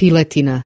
piletina.